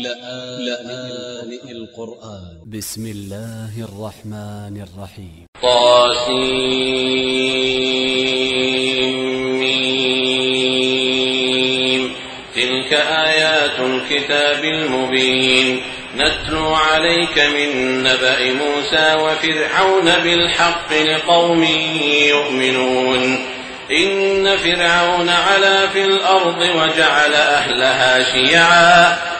لآن القرآن. ب س م الله الرحمن الرحيم طاسيم تلك آيات الكتاب المبين. نتلو عليك من نبأ موسى وفرعون بالحق لقوم يؤمنون. إن فرعون علا في الأرض وجعل أهلها شيعا.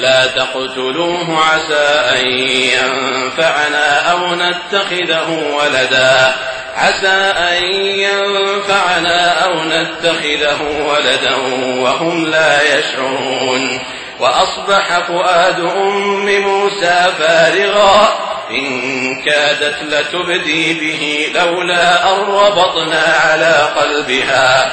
لا تقتلوه عسى أن ينفعنا أو نتخذه ولدا. عسى أن ينفعنا أو نتخذه ولدا وهم لا يشعرون. وأصبح فؤاد أم موسى فارغا. إن كادت لتبدي به لولا أن ربطنا على قلبها.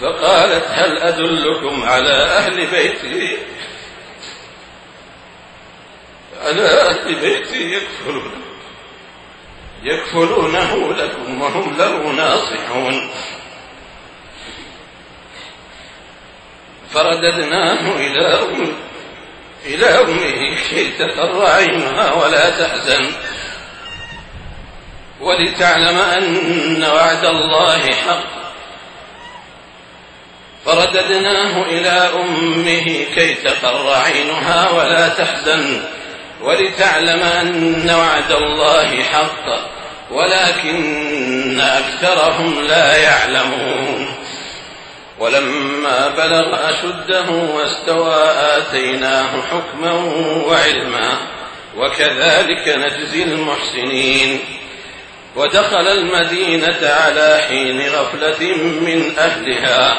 فقالت هل أدلكم على أهل بيتي؟ على أهل بيتي يكفلون يكفلونه لكم وهم له ناصحون. فرددناه إلى أمه إلى أمه كي تقر عينها ولا تحزن. ولتعلم أن وعد الله حق. فرددناه إلى أمه كي تقر عينها ولا تحزن ولتعلم أن وعد الله حق ولكن أكثرهم لا يعلمون. ولما بلغ أشده واستوى آتيناه حكما وعلما وكذلك نجزي المحسنين. ودخل المدينة على حين غفلة من أهلها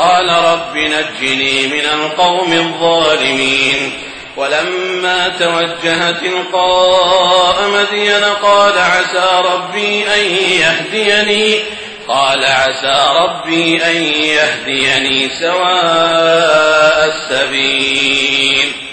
قال رب نجني من القوم الظالمين. ولما توجه تلقاء مدين قال عسى ربي أن يهديني. قال عسى ربي أن يهديني سواء السبيل.